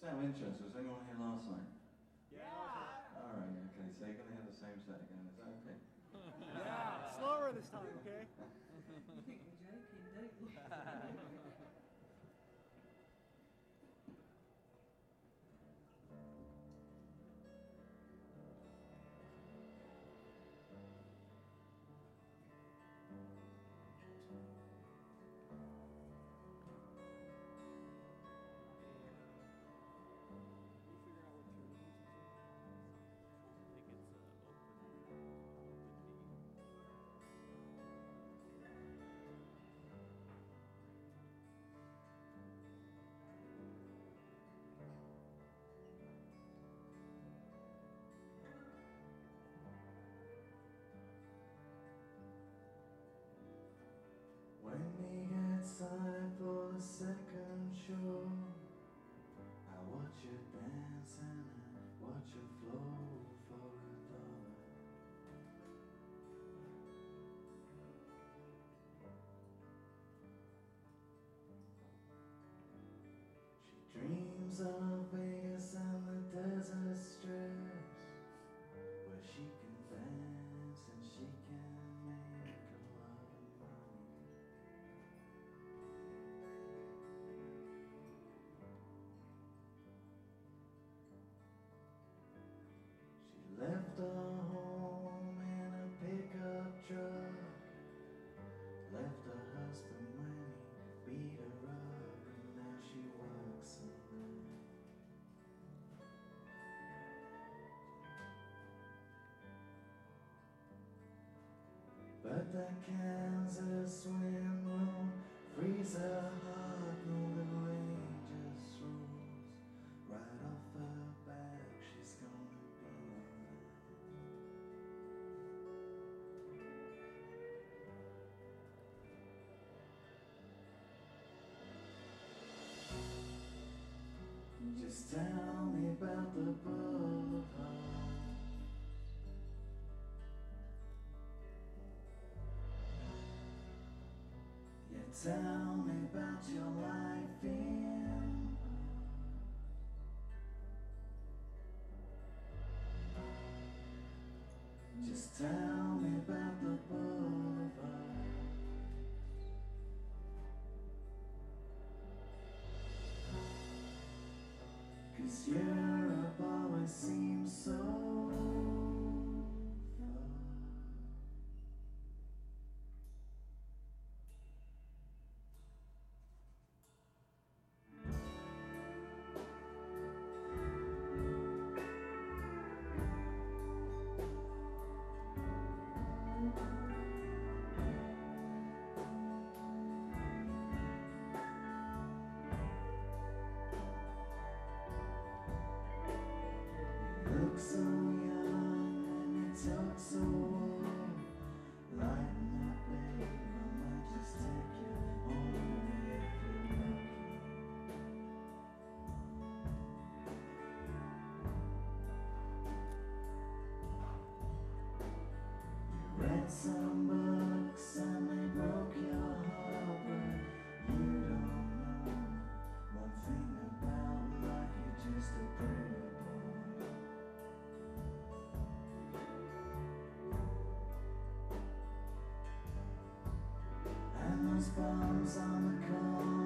Sam Entrance was anyone here last night? Yeah. All right, okay, so you're going to have the same set again, is that Jesus. the Kansas wind will freeze her heart. tell me about your life in Just tell me about the book some books and they broke your heart, but you don't know one thing about life, you're just a pretty boy. And those bombs on the car.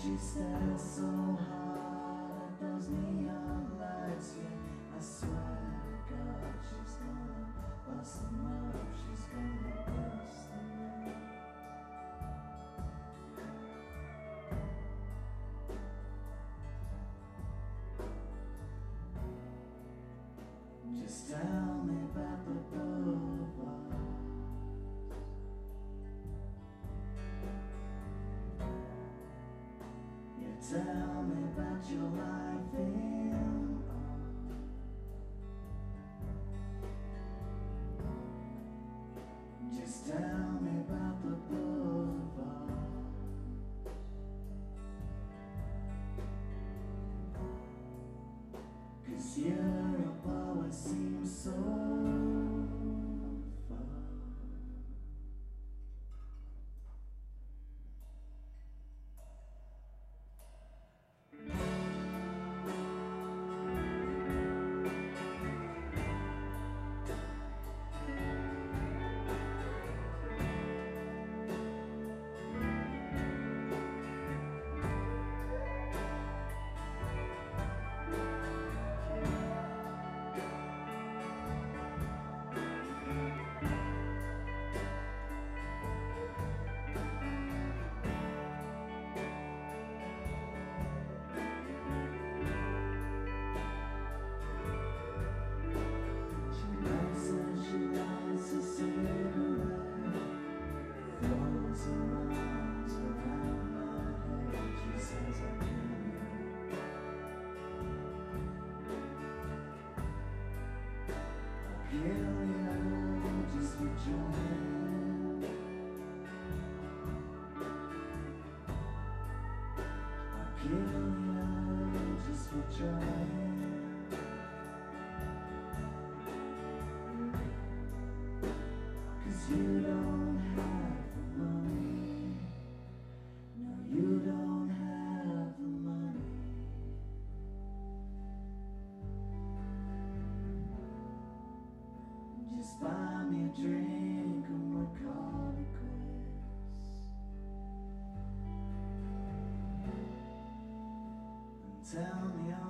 she stares so hard at those neon lights, yeah. I swear to God, she's gonna bust them up, she's gonna bust them up Just tell me about the boy your life Just with your tell me